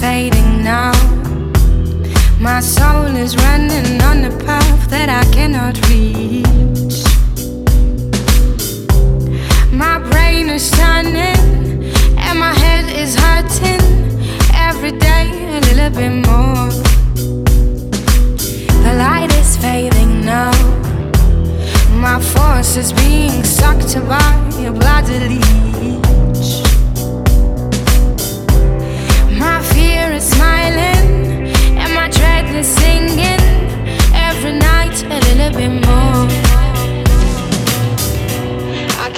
fading now. My soul is running on a path that I cannot reach. My brain is turning and my head is hurting every day a little bit more. The light is fading now. My force is being sucked by a.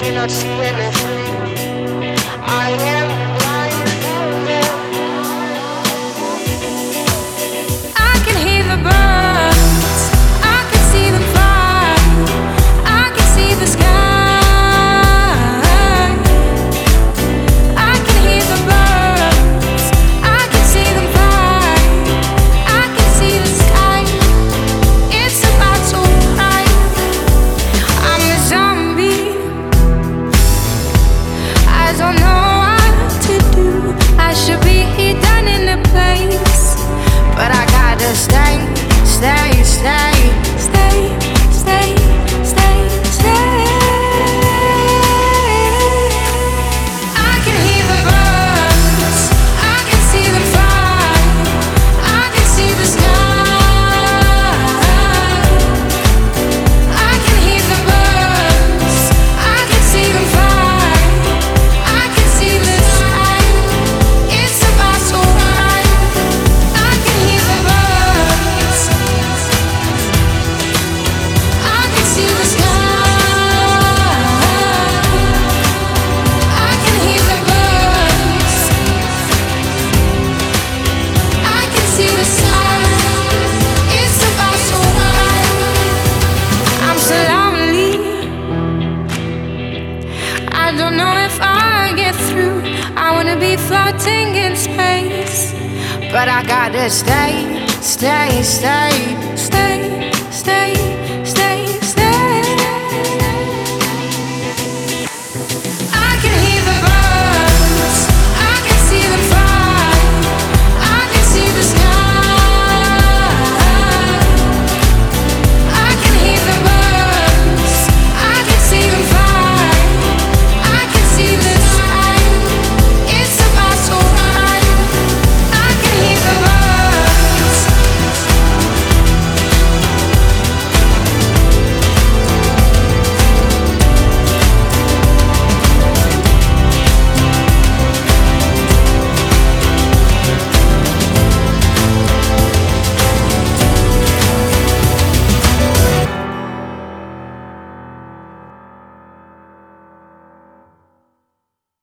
do not see anything. I am. floating in space, but I gotta stay, stay, stay.